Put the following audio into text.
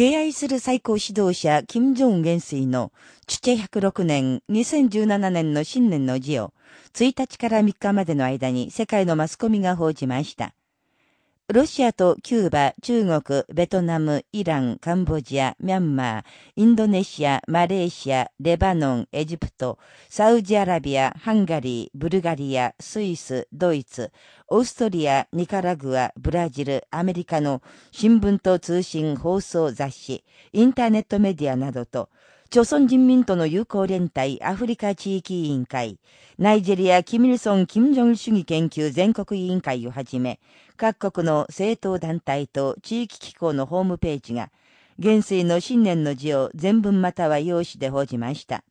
敬愛する最高指導者、金正恩元帥の、チュチェ106年、2017年の新年の字を、1日から3日までの間に世界のマスコミが報じました。ロシアとキューバ、中国、ベトナム、イラン、カンボジア、ミャンマー、インドネシア、マレーシア、レバノン、エジプト、サウジアラビア、ハンガリー、ブルガリア、スイス、ドイツ、オーストリア、ニカラグア、ブラジル、アメリカの新聞と通信放送雑誌、インターネットメディアなどと、朝鮮人民との友好連帯アフリカ地域委員会、ナイジェリア・キミルソン・キム・ジョン主義研究全国委員会をはじめ、各国の政党団体と地域機構のホームページが、元帥の新年の字を全文または用紙で報じました。